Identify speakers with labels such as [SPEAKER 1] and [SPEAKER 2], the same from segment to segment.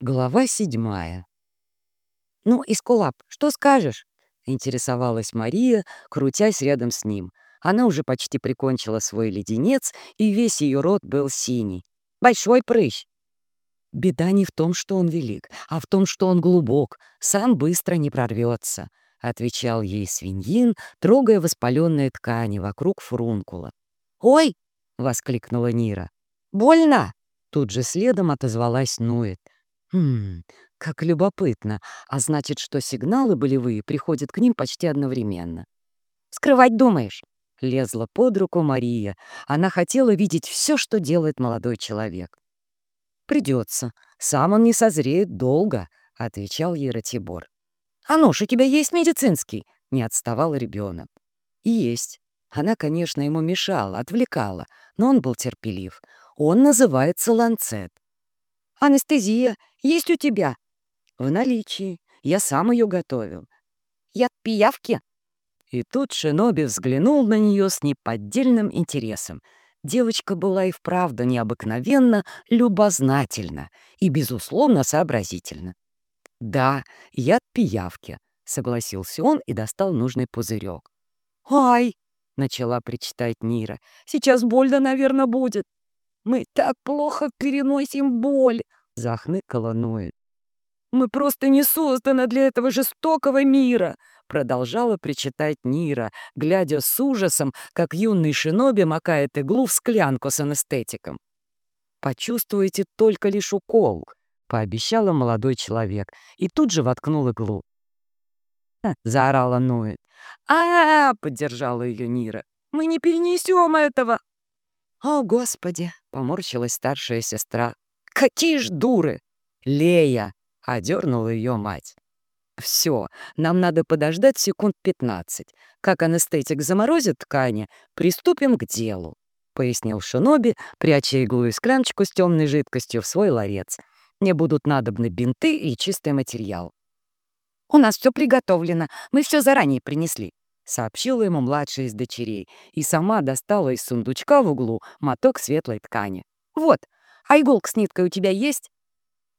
[SPEAKER 1] Глава седьмая. «Ну, Искулап, что скажешь?» — интересовалась Мария, крутясь рядом с ним. Она уже почти прикончила свой леденец, и весь ее рот был синий. «Большой прыщ!» «Беда не в том, что он велик, а в том, что он глубок, сам быстро не прорвется», — отвечал ей свиньин, трогая воспаленные ткани вокруг фрункула.
[SPEAKER 2] «Ой!»
[SPEAKER 1] — воскликнула Нира.
[SPEAKER 2] «Больно!»
[SPEAKER 1] — тут же следом отозвалась Нует. Хм, как любопытно. А значит, что сигналы болевые приходят к ним почти одновременно.
[SPEAKER 2] «Скрывать думаешь?»
[SPEAKER 1] — лезла под руку Мария. Она хотела видеть все, что делает молодой человек. «Придется. Сам он не созреет долго», — отвечал ей Ратибор.
[SPEAKER 2] «А нож у тебя есть медицинский?»
[SPEAKER 1] — не отставал ребенок. «Есть. Она, конечно, ему мешала, отвлекала, но он был терпелив. Он называется ланцет.
[SPEAKER 2] «Анестезия есть у тебя?»
[SPEAKER 1] «В наличии. Я сам ее готовил».
[SPEAKER 2] «Я пиявки?»
[SPEAKER 1] И тут Шиноби взглянул на нее с неподдельным интересом. Девочка была и вправду необыкновенно любознательна и, безусловно, сообразительна. «Да, я пиявки», — согласился он и достал нужный пузырек.
[SPEAKER 2] «Ай!»
[SPEAKER 1] — начала причитать Нира. «Сейчас больно, наверное, будет».
[SPEAKER 2] «Мы так плохо переносим боль!»
[SPEAKER 1] — захныкала Ноэль.
[SPEAKER 2] «Мы просто не созданы для этого жестокого мира!»
[SPEAKER 1] — продолжала причитать Нира, глядя с ужасом, как юный шиноби макает иглу в склянку с анестетиком. «Почувствуете только лишь укол», — пообещала молодой человек, и тут же воткнул иглу. заорала Ноэль.
[SPEAKER 2] а, -а, -а поддержала ее Нира. «Мы не перенесем этого!»
[SPEAKER 1] «О, Господи!» — поморщилась старшая сестра. «Какие ж дуры!» «Лея!» — одернула ее мать. «Все, нам надо подождать секунд пятнадцать. Как анестетик заморозит ткани, приступим к делу», — пояснил Шиноби, пряча иглу и скляночку с темной жидкостью в свой ларец. «Мне будут надобны бинты и чистый материал».
[SPEAKER 2] «У нас все приготовлено. Мы все заранее принесли»,
[SPEAKER 1] сообщила ему младшая из дочерей и сама достала из сундучка в углу моток светлой ткани.
[SPEAKER 2] «Вот, а иголка с ниткой у тебя есть?»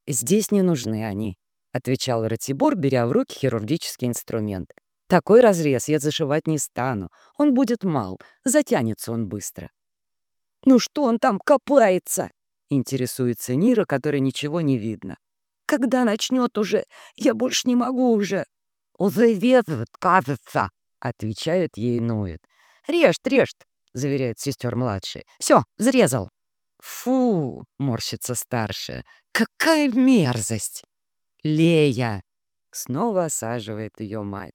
[SPEAKER 1] «Здесь не нужны они», — отвечал Ратибор, беря в руки хирургический инструмент. «Такой разрез я зашивать не стану. Он будет мал, затянется он быстро».
[SPEAKER 2] «Ну что он там копается?»
[SPEAKER 1] — интересуется Нира, которой ничего не видно.
[SPEAKER 2] «Когда начнет уже? Я больше не могу уже».
[SPEAKER 3] «Уже кажется», —
[SPEAKER 1] отвечает ей Ноет.
[SPEAKER 2] «Режь, режь!»
[SPEAKER 1] — заверяет сестер младший. «Все, взрезал».
[SPEAKER 2] «Фу!»
[SPEAKER 1] — морщится старшая. «Какая мерзость!» «Лея!» — снова осаживает ее мать.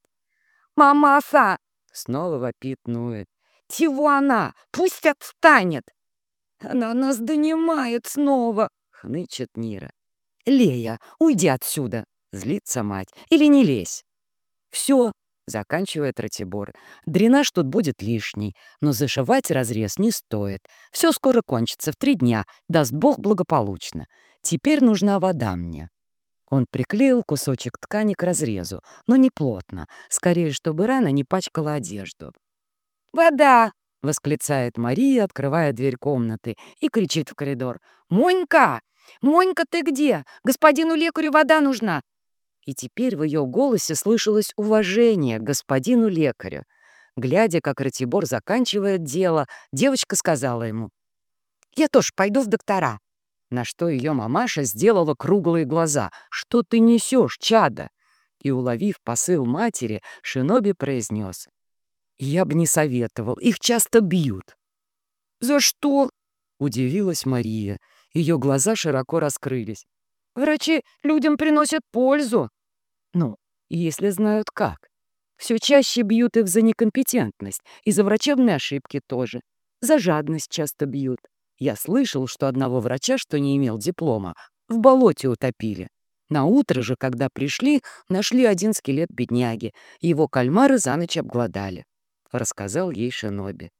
[SPEAKER 2] «Мамаса!»
[SPEAKER 1] — снова вопит Нует.
[SPEAKER 2] «Чего она? Пусть отстанет!»
[SPEAKER 1] «Она нас донимает снова!» — хнычет Нира. «Лея, уйди отсюда!» — злится мать. «Или не лезь!» «Все, — заканчивает Ратибор. «Дренаж тут будет лишний, но зашивать разрез не стоит. Все скоро кончится, в три дня, даст Бог благополучно. Теперь нужна вода мне». Он приклеил кусочек ткани к разрезу, но не плотно, скорее, чтобы рана не пачкала одежду.
[SPEAKER 2] «Вода!»
[SPEAKER 1] — восклицает Мария, открывая дверь комнаты, и кричит в коридор.
[SPEAKER 2] «Монька! Монька, ты где? Господину лекарю вода нужна!
[SPEAKER 1] И теперь в ее голосе слышалось уважение к господину лекарю. Глядя, как Ратибор заканчивает дело, девочка сказала ему,
[SPEAKER 2] «Я тоже пойду в доктора».
[SPEAKER 1] На что ее мамаша сделала круглые глаза. «Что ты несешь, чада?» И, уловив посыл матери, Шиноби произнес, «Я бы не советовал, их часто бьют».
[SPEAKER 2] «За что?»
[SPEAKER 1] — удивилась Мария. Ее глаза широко раскрылись.
[SPEAKER 2] Врачи людям приносят пользу.
[SPEAKER 1] Ну, если знают как. Все чаще бьют их за некомпетентность, и за врачебные ошибки тоже. За жадность часто бьют. Я слышал, что одного врача, что не имел диплома, в болоте утопили. На утро же, когда пришли, нашли один скелет бедняги. Его кальмары за ночь обглодали. Рассказал ей Шиноби.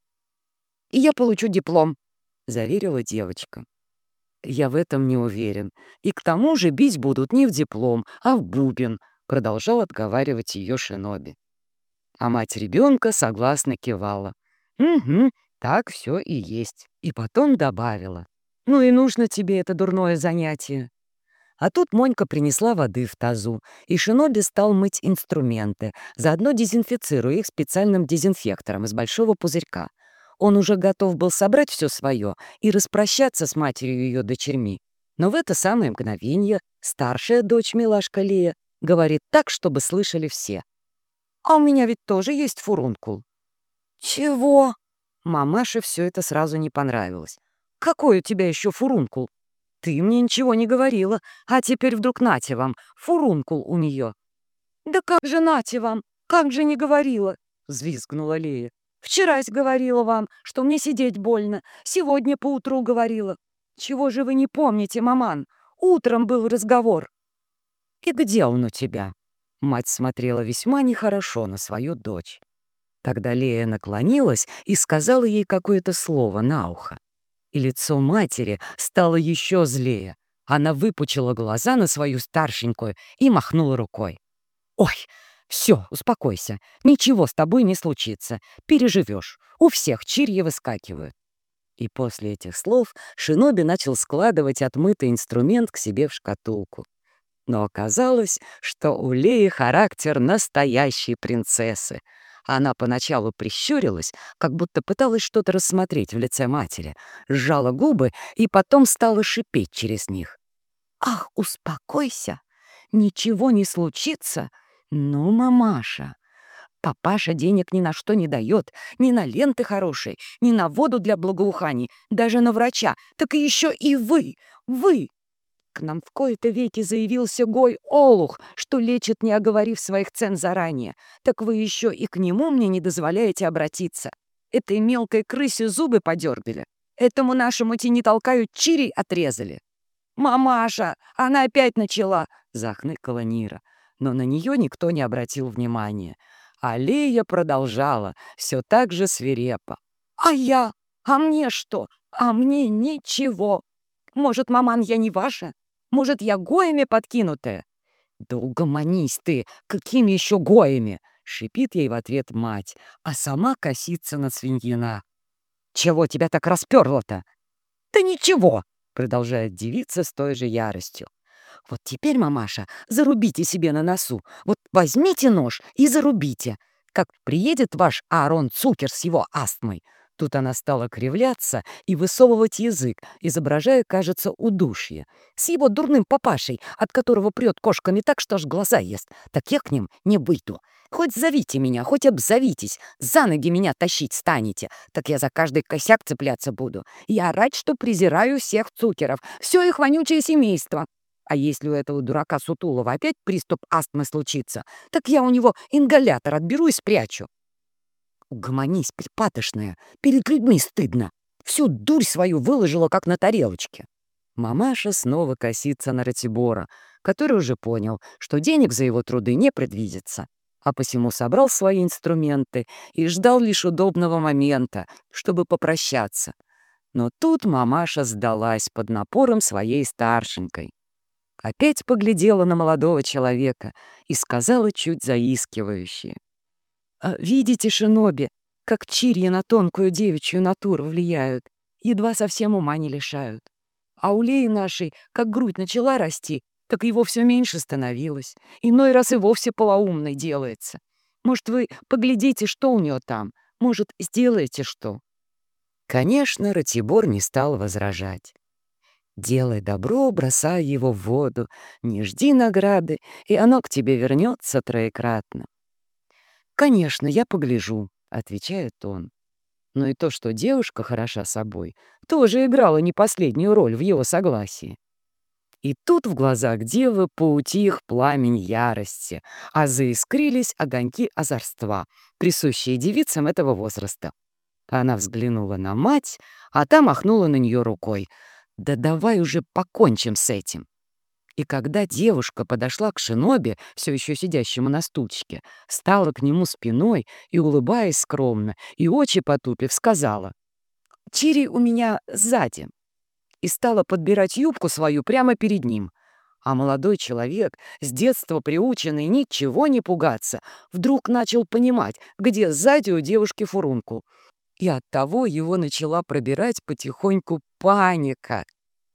[SPEAKER 2] «И я получу диплом», —
[SPEAKER 1] заверила девочка. «Я в этом не уверен. И к тому же бить будут не в диплом, а в бубен», — продолжал отговаривать ее Шиноби. А мать ребенка согласно кивала. «Угу, так все и есть». И потом добавила. «Ну и нужно тебе это дурное занятие». А тут Монька принесла воды в тазу, и Шиноби стал мыть инструменты, заодно дезинфицируя их специальным дезинфектором из большого пузырька. Он уже готов был собрать все свое и распрощаться с матерью ее дочерьми. Но в это самое мгновение старшая дочь Милашка Лея говорит так, чтобы слышали все. «А у меня ведь тоже есть фурункул». «Чего?» Мамаше все это сразу не понравилось. «Какой у тебя еще фурункул? Ты мне ничего не говорила, а теперь вдруг нате вам, фурункул у нее». «Да как же нате вам? Как же не говорила?» — взвизгнула Лея. «Вчерась говорила вам, что мне сидеть больно, сегодня поутру говорила. Чего же вы не помните, маман? Утром был разговор». «И где он у тебя?» Мать смотрела весьма нехорошо на свою дочь. Тогда Лея наклонилась и сказала ей какое-то слово на ухо. И лицо матери стало еще злее. Она выпучила глаза на свою старшенькую и махнула рукой. «Ой, все, успокойся. Ничего с тобой не случится. Переживешь. У всех чирьи выскакивают». И после этих слов Шиноби начал складывать отмытый инструмент к себе в шкатулку. Но оказалось, что у Леи характер настоящей принцессы — она поначалу прищурилась, как будто пыталась что-то рассмотреть в лице матери, сжала губы и потом стала шипеть через них. «Ах, успокойся! Ничего не случится! Ну, мамаша!» Папаша денег ни на что не дает, ни на ленты хорошие, ни на воду для благоуханий, даже на врача. Так и еще и вы, вы, к нам в кои-то веки заявился Гой Олух, что лечит, не оговорив своих цен заранее. Так вы еще и к нему мне не дозволяете обратиться. Этой мелкой крысе зубы подергали. Этому нашему тени толкают чирий отрезали. «Мамаша, она опять начала!» — захныкала Нира. Но на нее никто не обратил внимания. А Лея продолжала, все так же свирепо. «А я? А мне что? А мне ничего! Может, маман, я не ваша? Может, я гоями подкинутая?» «Да ты! Какими еще гоями?» — шипит ей в ответ мать, а сама косится на свиньина. «Чего тебя так расперло-то?» «Да ничего!» — продолжает девица с той же яростью. «Вот теперь, мамаша, зарубите себе на носу. Вот возьмите нож и зарубите. Как приедет ваш Аарон Цукер с его астмой, Тут она стала кривляться и высовывать язык, изображая, кажется, удушье. С его дурным папашей, от которого прет кошками так, что аж глаза ест. Так я к ним не выйду. Хоть зовите меня, хоть обзовитесь, за ноги меня тащить станете, так я за каждый косяк цепляться буду. Я рад, что презираю всех цукеров, все их вонючее семейство. А если у этого дурака Сутулова опять приступ астмы случится, так я у него ингалятор отберу и спрячу. Угомонись, припатошная, перед людьми стыдно. Всю дурь свою выложила, как на тарелочке. Мамаша снова косится на Ратибора, который уже понял, что денег за его труды не предвидится, а посему собрал свои инструменты и ждал лишь удобного момента, чтобы попрощаться. Но тут мамаша сдалась под напором своей старшенькой. Опять поглядела на молодого человека и сказала чуть заискивающе. А видите, шиноби, как чирьи на тонкую девичью натуру влияют, едва совсем ума не лишают. А у Леи нашей, как грудь начала расти, так его все меньше становилось. Иной раз и вовсе полоумной делается. Может, вы поглядите, что у нее там? Может, сделаете что?» Конечно, Ратибор не стал возражать. «Делай добро, бросай его в воду, не жди награды, и оно к тебе вернется троекратно. «Конечно, я погляжу», — отвечает он. Но и то, что девушка хороша собой, тоже играло не последнюю роль в его согласии. И тут в глазах девы поутих пламень ярости, а заискрились огоньки озорства, присущие девицам этого возраста. Она взглянула на мать, а та махнула на нее рукой. «Да давай уже покончим с этим!» И когда девушка подошла к шинобе, все еще сидящему на стульчике, стала к нему спиной и, улыбаясь скромно, и очи потупив, сказала «Чири у меня сзади» и стала подбирать юбку свою прямо перед ним. А молодой человек, с детства приученный ничего не пугаться, вдруг начал понимать, где сзади у девушки фурункул. И оттого его начала пробирать потихоньку паника.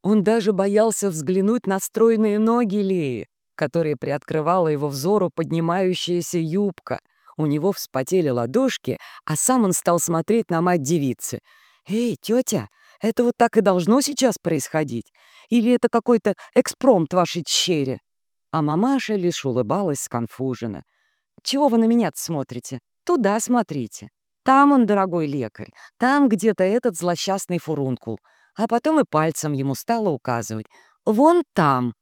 [SPEAKER 1] Он даже боялся взглянуть на стройные ноги Леи, которые приоткрывала его взору поднимающаяся юбка. У него вспотели ладошки, а сам он стал смотреть на мать девицы. «Эй, тетя, это вот так и должно сейчас происходить? Или это какой-то экспромт вашей чере?» А мамаша лишь улыбалась сконфуженно. «Чего вы на меня смотрите? Туда смотрите. Там он, дорогой лекарь, там где-то этот злосчастный фурункул». А потом и пальцем ему стала указывать. «Вон там».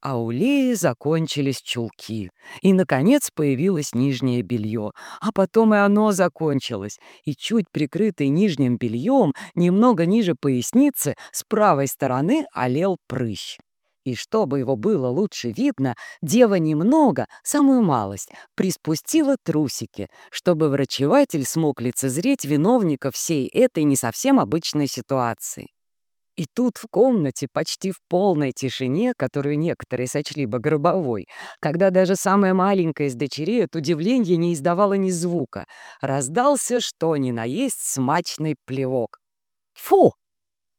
[SPEAKER 1] А у Леи закончились чулки, и, наконец, появилось нижнее белье, а потом и оно закончилось, и чуть прикрытый нижним бельем, немного ниже поясницы, с правой стороны олел прыщ. И чтобы его было лучше видно, дева немного, самую малость, приспустила трусики, чтобы врачеватель смог лицезреть виновника всей этой не совсем обычной ситуации. И тут в комнате, почти в полной тишине, которую некоторые сочли бы гробовой, когда даже самая маленькая из дочерей от удивления не издавала ни звука, раздался что ни на есть смачный плевок. «Фу!»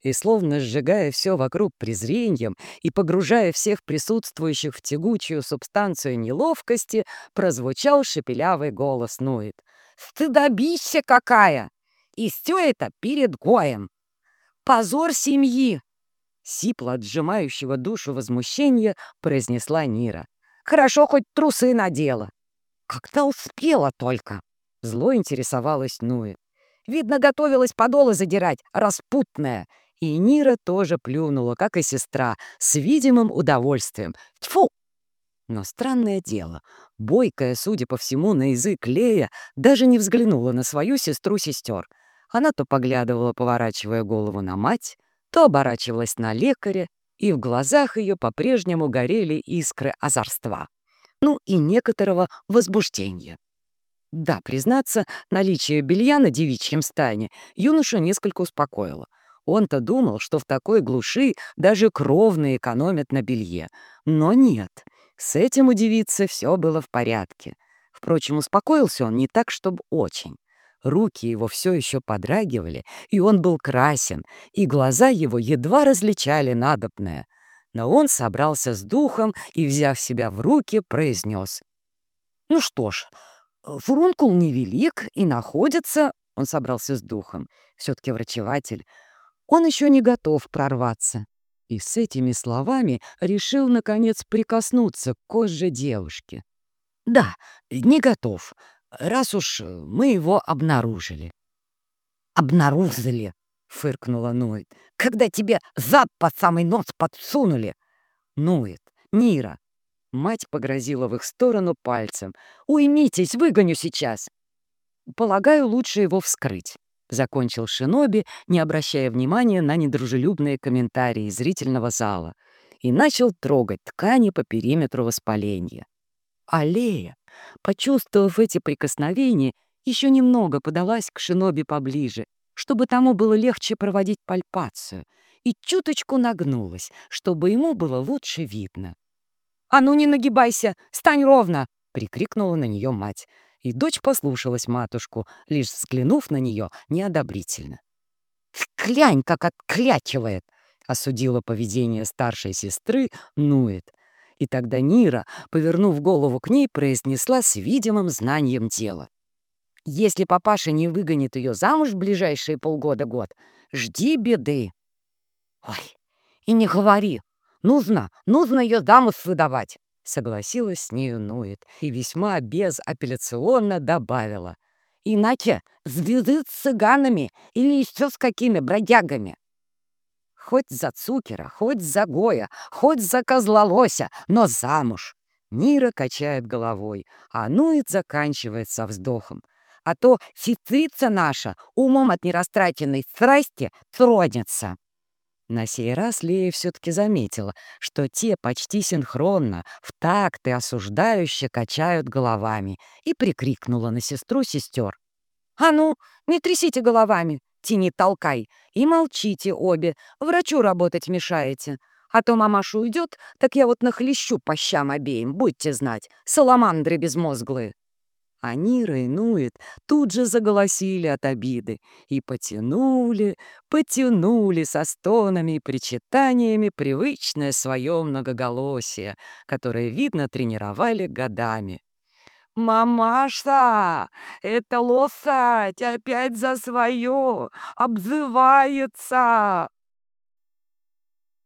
[SPEAKER 1] И словно сжигая все вокруг презрением и погружая всех присутствующих в тягучую субстанцию неловкости, прозвучал шепелявый голос Нует. «Стыдобища какая! И все это перед Гоем! Позор семьи!» Сипло от сжимающего душу возмущения произнесла Нира. «Хорошо, хоть трусы надела». «Когда успела только?» Зло интересовалась Нует. «Видно, готовилась подолы задирать, распутная». И Нира тоже плюнула, как и сестра, с видимым удовольствием. Тьфу! Но странное дело, бойкая, судя по всему, на язык Лея, даже не взглянула на свою сестру-сестер. Она то поглядывала, поворачивая голову на мать, то оборачивалась на лекаря, и в глазах ее по-прежнему горели искры озорства. Ну и некоторого возбуждения. Да, признаться, наличие белья на девичьем стане юношу несколько успокоило. Он-то думал, что в такой глуши даже кровные экономят на белье. Но нет, с этим у девицы все было в порядке. Впрочем, успокоился он не так, чтобы очень. Руки его все еще подрагивали, и он был красен, и глаза его едва различали надобное. Но он собрался с духом и, взяв себя в руки, произнес. «Ну что ж, фурункул невелик и находится...» Он собрался с духом. Все-таки врачеватель. Он еще не готов прорваться. И с этими словами решил, наконец, прикоснуться к коже девушки. «Да, не готов раз уж э, мы его обнаружили».
[SPEAKER 3] «Обнаружили», — фыркнула Нует, «когда тебе зад под самый нос подсунули».
[SPEAKER 1] «Нует, Нира». Мать погрозила в их сторону пальцем. «Уймитесь, выгоню сейчас». «Полагаю, лучше его вскрыть», — закончил Шиноби, не обращая внимания на недружелюбные комментарии зрительного зала, и начал трогать ткани по периметру воспаления. Аллея, почувствовав эти прикосновения, еще немного подалась к шиноби поближе, чтобы тому было легче проводить пальпацию, и чуточку нагнулась, чтобы ему было лучше видно. «А ну не нагибайся! Стань ровно!» — прикрикнула на нее мать. И дочь послушалась матушку, лишь взглянув на нее неодобрительно.
[SPEAKER 3] «Клянь, как отклячивает!»
[SPEAKER 1] — осудила поведение старшей сестры Нует, и тогда Нира, повернув голову к ней, произнесла с видимым знанием дела. «Если папаша не выгонит ее замуж в ближайшие полгода-год, жди беды».
[SPEAKER 3] «Ой, и не говори. Нужно, нужно ее замуж выдавать», —
[SPEAKER 1] согласилась с нею Нует и весьма безапелляционно добавила.
[SPEAKER 3] «Иначе звезды с цыганами или еще с какими бродягами».
[SPEAKER 1] Хоть за Цукера, хоть за Гоя, хоть за Козлолося, но замуж. Нира качает головой, а Нует заканчивает со вздохом. А то сестрица наша умом от нерастраченной страсти тронется. На сей раз Лея все-таки заметила, что те почти синхронно, в такт и осуждающе качают головами, и прикрикнула на сестру сестер. «А ну, не трясите головами! тяни толкай. И молчите обе, врачу работать мешаете. А то мамаша уйдет, так я вот нахлещу по щам обеим, будьте знать, саламандры безмозглые». А Нира и Нует тут же заголосили от обиды и потянули, потянули со стонами и причитаниями привычное свое многоголосие, которое, видно, тренировали годами.
[SPEAKER 2] «Мамаша, это лосать опять за свое, обзывается!»